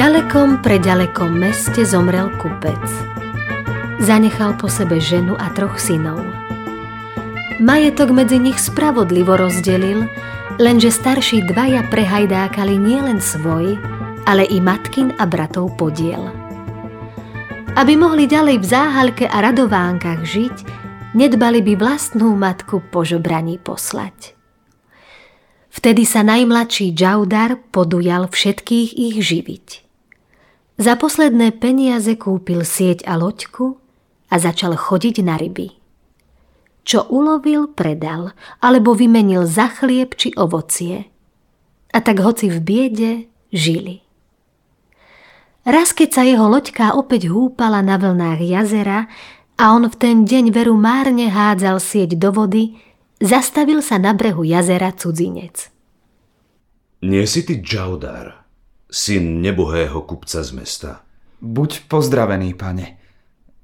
ďalekom preďalekom meste zomrel kupec. Zanechal po sebe ženu a troch synov. Majetok medzi nich spravodlivo rozdelil, lenže starší dvaja prehajdákali nielen svoj, ale i matkin a bratov podiel. Aby mohli ďalej v záhalke a radovánkach žiť, nedbali by vlastnú matku po žobraní poslať. Vtedy sa najmladší Džaudar podujal všetkých ich živiť. Za posledné peniaze kúpil sieť a loďku a začal chodiť na ryby. Čo ulovil, predal, alebo vymenil za chlieb či ovocie. A tak hoci v biede žili. Raz, keď sa jeho loďka opäť húpala na vlnách jazera a on v ten deň veru márne hádzal sieť do vody, zastavil sa na brehu jazera cudzinec. Nie si ty Džaudar, syn nebohého kupca z mesta? Buď pozdravený, pane.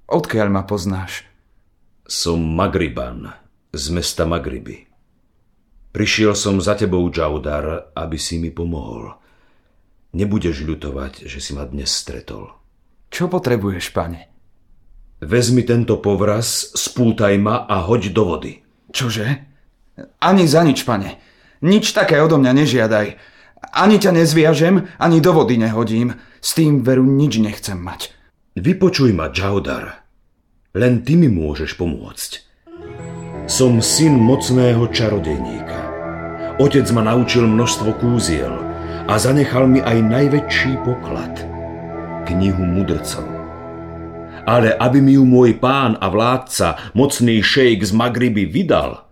Odkiaľ ma poznáš? Som Magriban, z mesta Magriby. Prišiel som za tebou, Džaudar, aby si mi pomohol. Nebudeš ľutovať, že si ma dnes stretol. Čo potrebuješ, pane? Vezmi tento povraz, spútaj ma a hoď do vody. Čože? Ani za nič, pane. Nič také odo mňa nežiadaj. Ani ťa nezviažem, ani do vody nehodím. S tým veru nič nechcem mať. Vypočuj ma, Džaudar. Len ty mi môžeš pomôcť. Som syn mocného čarodejníka. Otec ma naučil množstvo kúziel a zanechal mi aj najväčší poklad. Knihu mudrcov. Ale aby mi ju môj pán a vládca, mocný šejk z Magriby, vydal,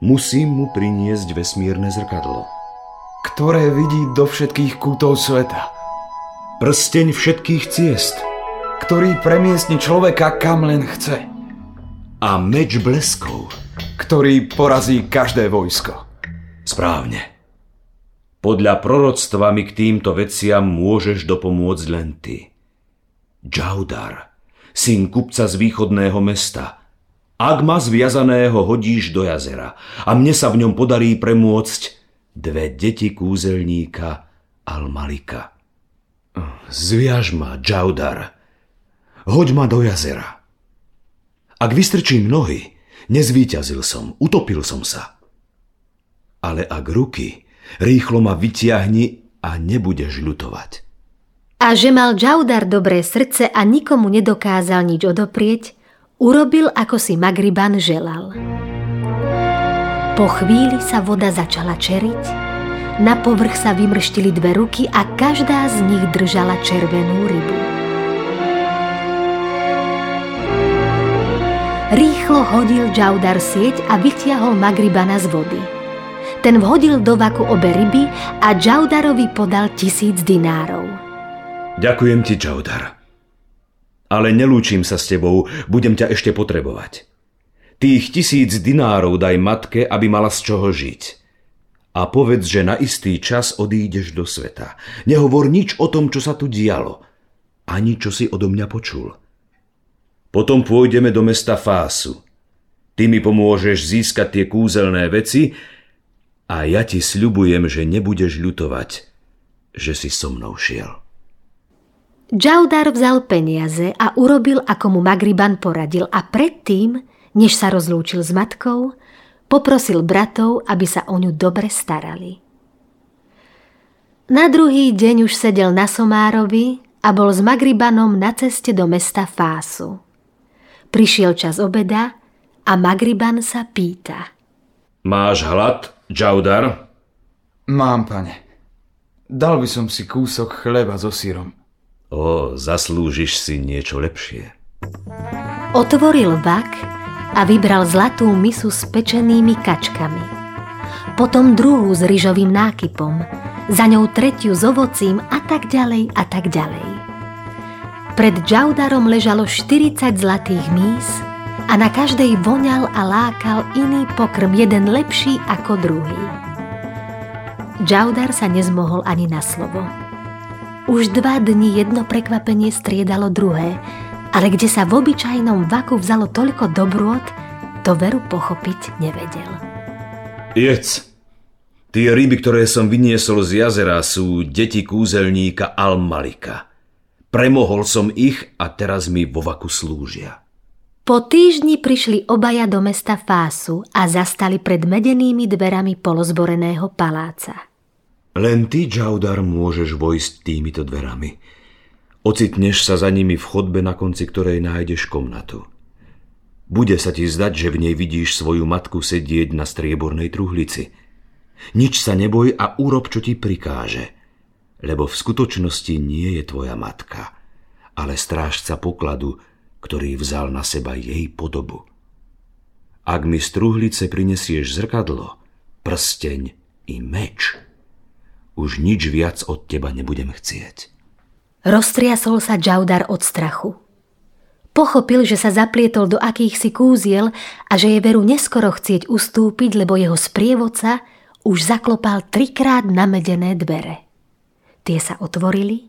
musím mu priniesť vesmírne zrkadlo. Ktoré vidí do všetkých kútov sveta. Prsteň všetkých ciest – ktorý premiestni človeka kam len chce. A meč bleskov, ktorý porazí každé vojsko. Správne. Podľa proroctva mi k týmto veciam môžeš dopomôcť len ty. Džaudar, syn kupca z východného mesta. Ak ma zviazaného hodíš do jazera a mne sa v ňom podarí premôcť dve deti kúzelníka Almalika. Zviaž ma, Džaudar, hoď ma do jazera. Ak vystrčím nohy, nezvíťazil som, utopil som sa. Ale ak ruky, rýchlo ma vytiahni a nebudeš ľutovať. A že mal Džaudar dobré srdce a nikomu nedokázal nič odoprieť, urobil, ako si Magriban želal. Po chvíli sa voda začala čeriť, na povrch sa vymrštili dve ruky a každá z nich držala červenú rybu. Rýchlo hodil Džaudar sieť a vytiahol Magribana z vody. Ten vhodil do vaku obe ryby a Džaudarovi podal tisíc dinárov. Ďakujem ti, Džaudar. Ale nelúčim sa s tebou, budem ťa ešte potrebovať. Tých tisíc dinárov daj matke, aby mala z čoho žiť. A povedz, že na istý čas odídeš do sveta. Nehovor nič o tom, čo sa tu dialo. Ani čo si odo mňa počul. Potom pôjdeme do mesta Fásu. Ty mi pomôžeš získať tie kúzelné veci a ja ti sľubujem, že nebudeš ľutovať, že si so mnou šiel. Džaudar vzal peniaze a urobil, ako mu Magriban poradil a predtým, než sa rozlúčil s matkou, poprosil bratov, aby sa o ňu dobre starali. Na druhý deň už sedel na Somárovi a bol s Magribanom na ceste do mesta Fásu. Prišiel čas obeda a Magriban sa pýta. Máš hlad, Džaudar? Mám, pane. Dal by som si kúsok chleba so sírom. O, zaslúžiš si niečo lepšie. Otvoril vak a vybral zlatú misu s pečenými kačkami. Potom druhú s ryžovým nákypom, za ňou tretiu s ovocím a tak ďalej a tak ďalej. Pred Džaudarom ležalo 40 zlatých mís a na každej voňal a lákal iný pokrm, jeden lepší ako druhý. Džaudar sa nezmohol ani na slovo. Už dva dni jedno prekvapenie striedalo druhé, ale kde sa v obyčajnom vaku vzalo toľko dobrôt, to veru pochopiť nevedel. Jedz, Tie ryby, ktoré som vyniesol z jazera, sú deti kúzelníka Al-Malika. Premohol som ich a teraz mi vo vaku slúžia. Po týždni prišli obaja do mesta Fásu a zastali pred medenými dverami polozboreného paláca. Len ty, Džaudar, môžeš vojsť týmito dverami. Ocitneš sa za nimi v chodbe, na konci ktorej nájdeš komnatu. Bude sa ti zdať, že v nej vidíš svoju matku sedieť na striebornej truhlici – nič sa neboj a urob, čo ti prikáže, lebo v skutočnosti nie je tvoja matka, ale strážca pokladu, ktorý vzal na seba jej podobu. Ak mi z truhlice prinesieš zrkadlo, prsteň i meč, už nič viac od teba nebudem chcieť. Roztriasol sa Džaudar od strachu. Pochopil, že sa zaplietol do akýchsi kúziel a že je veru neskoro chcieť ustúpiť, lebo jeho sprievodca už zaklopal trikrát namedené dvere. Tie sa otvorili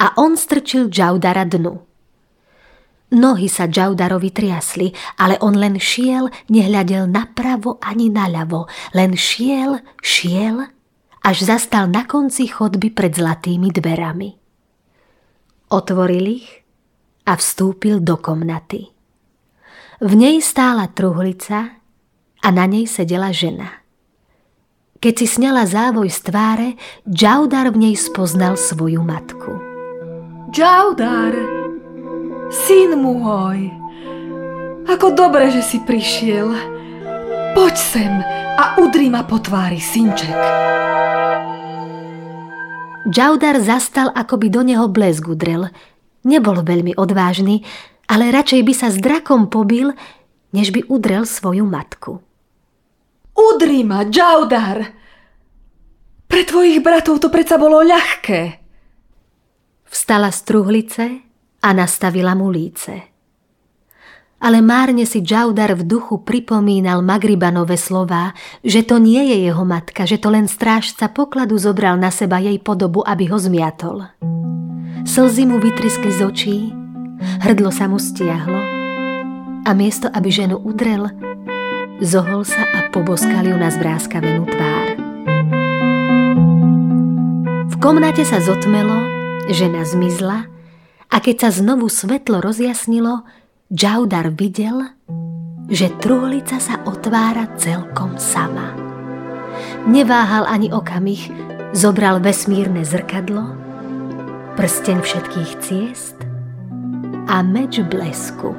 a on strčil Džaudara dnu. Nohy sa Džaudarovi triasli, ale on len šiel, nehľadel napravo ani naľavo, len šiel, šiel, až zastal na konci chodby pred zlatými dverami. Otvoril ich a vstúpil do komnaty. V nej stála truhlica a na nej sedela žena. Keď si sňala závoj z tváre, Džaudar v nej spoznal svoju matku. Džaudar, syn môj, ako dobre, že si prišiel. Poď sem a udri ma po tvári, synček. Džaudar zastal, ako by do neho blesk udrel. Nebol veľmi odvážny, ale radšej by sa s drakom pobil, než by udrel svoju matku. Udri ma, Džaudar! Pre tvojich bratov to predsa bolo ľahké. Vstala z truhlice a nastavila mu líce. Ale márne si Džaudar v duchu pripomínal Magribanové slová, že to nie je jeho matka, že to len strážca pokladu zobral na seba jej podobu, aby ho zmiatol. Slzy mu vytriskli z očí, hrdlo sa mu stiahlo a miesto, aby ženu udrel, zohol sa a poboskal ju na zvráskavenú tvár. V komnate sa zotmelo, žena zmizla a keď sa znovu svetlo rozjasnilo, Džaudar videl, že truhlica sa otvára celkom sama. Neváhal ani okamih, zobral vesmírne zrkadlo, prsteň všetkých ciest a meč blesku.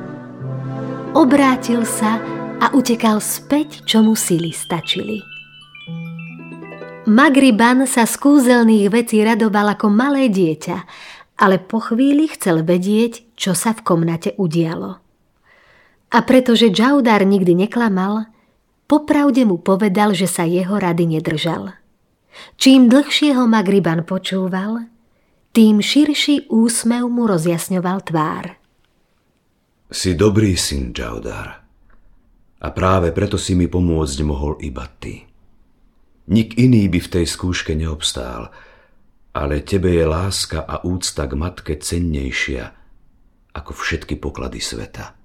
Obrátil sa a utekal späť, čo mu sily stačili. Magriban sa z kúzelných vecí radoval ako malé dieťa, ale po chvíli chcel vedieť, čo sa v komnate udialo. A pretože Džaudar nikdy neklamal, popravde mu povedal, že sa jeho rady nedržal. Čím dlhšie ho Magriban počúval, tým širší úsmev mu rozjasňoval tvár. Si dobrý syn, Džaudar. A práve preto si mi pomôcť mohol iba ty. Nik iný by v tej skúške neobstál, ale tebe je láska a úcta k matke cennejšia ako všetky poklady sveta.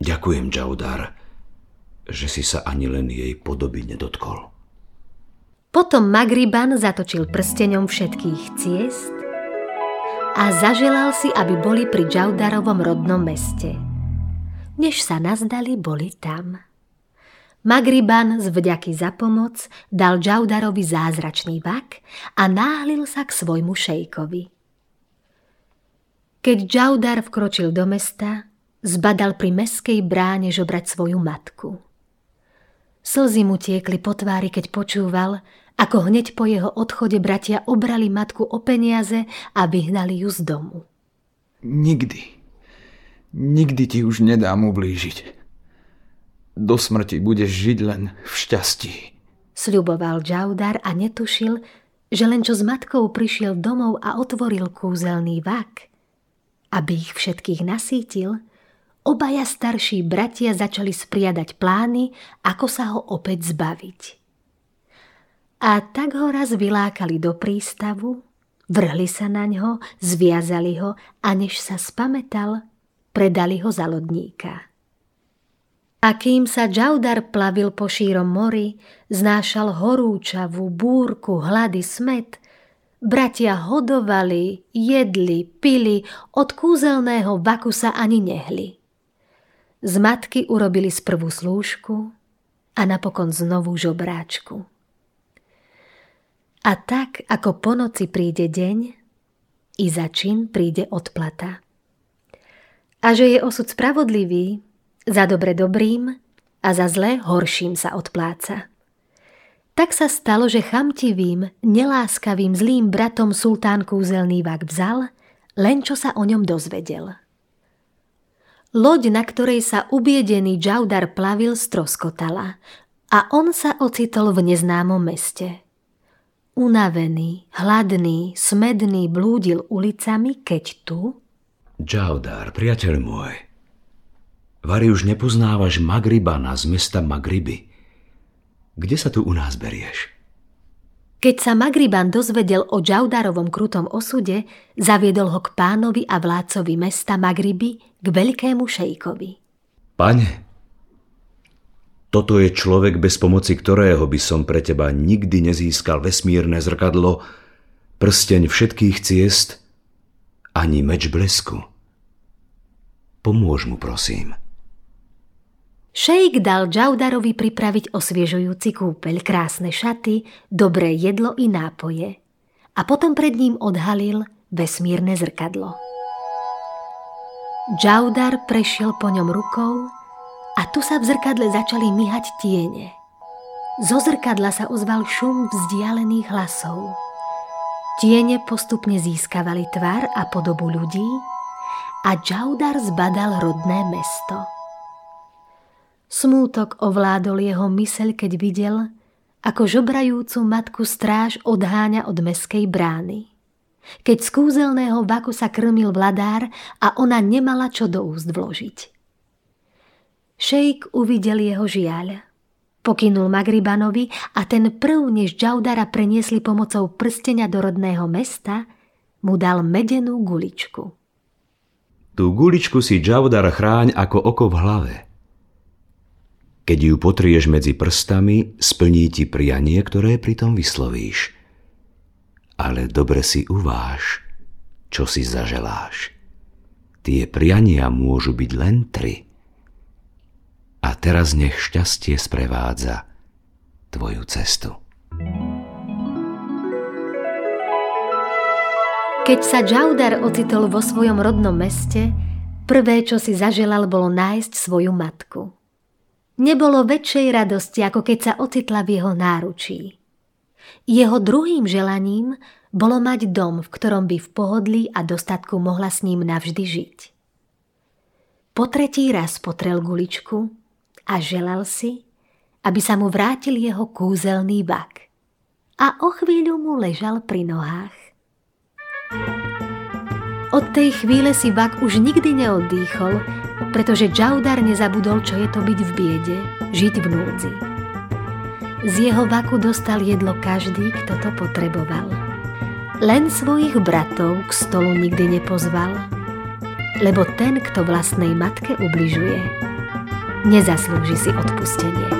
Ďakujem, Džaudar, že si sa ani len jej podoby nedotkol. Potom Magriban zatočil prsteňom všetkých ciest a zaželal si, aby boli pri Džaudarovom rodnom meste – než sa nazdali, boli tam. Magriban z vďaky za pomoc dal Džaudarovi zázračný vak a náhlil sa k svojmu šejkovi. Keď Džaudar vkročil do mesta, zbadal pri meskej bráne žobrať svoju matku. Slzy mu tiekli po tvári, keď počúval, ako hneď po jeho odchode bratia obrali matku o peniaze a vyhnali ju z domu. Nikdy, Nikdy ti už nedám ublížiť. Do smrti budeš žiť len v šťastí. Sľuboval Džaudar a netušil, že len čo s matkou prišiel domov a otvoril kúzelný vak, aby ich všetkých nasítil, obaja starší bratia začali spriadať plány, ako sa ho opäť zbaviť. A tak ho raz vylákali do prístavu, vrhli sa na ňo, zviazali ho a než sa spametal, predali ho za lodníka. A kým sa Džaudar plavil po šírom mori, znášal horúčavú, búrku, hlady, smet, bratia hodovali, jedli, pili, od kúzelného vaku sa ani nehli. Z matky urobili sprvú slúžku a napokon znovu žobráčku. A tak, ako po noci príde deň, i za čin príde odplata. A že je osud spravodlivý, za dobre dobrým a za zlé horším sa odpláca. Tak sa stalo, že chamtivým, neláskavým, zlým bratom sultán kúzelný vak vzal, len čo sa o ňom dozvedel. Loď, na ktorej sa ubiedený Džaudar plavil, stroskotala a on sa ocitol v neznámom meste. Unavený, hladný, smedný blúdil ulicami, keď tu... Džaudar, priateľ môj, Vary už nepoznávaš Magribana z mesta Magriby. Kde sa tu u nás berieš? Keď sa Magriban dozvedel o Džaudarovom krutom osude, zaviedol ho k pánovi a vládcovi mesta Magriby k veľkému šejkovi. Pane, toto je človek, bez pomoci ktorého by som pre teba nikdy nezískal vesmírne zrkadlo, prsteň všetkých ciest, ani meč blesku. Pomôž mu, prosím. Šejk dal Džaudarovi pripraviť osviežujúci kúpeľ, krásne šaty, dobré jedlo i nápoje. A potom pred ním odhalil vesmírne zrkadlo. Džaudar prešiel po ňom rukou a tu sa v zrkadle začali myhať tiene. Zo zrkadla sa ozval šum vzdialených hlasov. Tiene postupne získavali tvar a podobu ľudí a Džaudar zbadal rodné mesto. Smútok ovládol jeho myseľ, keď videl, ako žobrajúcu matku stráž odháňa od meskej brány. Keď z kúzelného vaku sa krmil vladár a ona nemala čo do úst vložiť. Šejk uvidel jeho žiaľ. Pokynul Magribanovi a ten prv, než Džaudara preniesli pomocou prstenia do rodného mesta, mu dal medenú guličku. Tú guličku si Džaudar chráň ako oko v hlave – keď ju potrieš medzi prstami, splní ti prianie, ktoré pritom vyslovíš. Ale dobre si uváž, čo si zaželáš. Tie priania môžu byť len tri. A teraz nech šťastie sprevádza tvoju cestu. Keď sa Džaudar ocitol vo svojom rodnom meste, prvé, čo si zaželal, bolo nájsť svoju matku. Nebolo väčšej radosti, ako keď sa ocitla v jeho náručí. Jeho druhým želaním bolo mať dom, v ktorom by v pohodlí a dostatku mohla s ním navždy žiť. Po tretí raz potrel guličku a želal si, aby sa mu vrátil jeho kúzelný bak. A o chvíľu mu ležal pri nohách. Od tej chvíle si Vak už nikdy neoddýchol, pretože Džaudar nezabudol, čo je to byť v biede, žiť v núdzi. Z jeho vaku dostal jedlo každý, kto to potreboval. Len svojich bratov k stolu nikdy nepozval, lebo ten, kto vlastnej matke ubližuje, nezaslúži si odpustenie.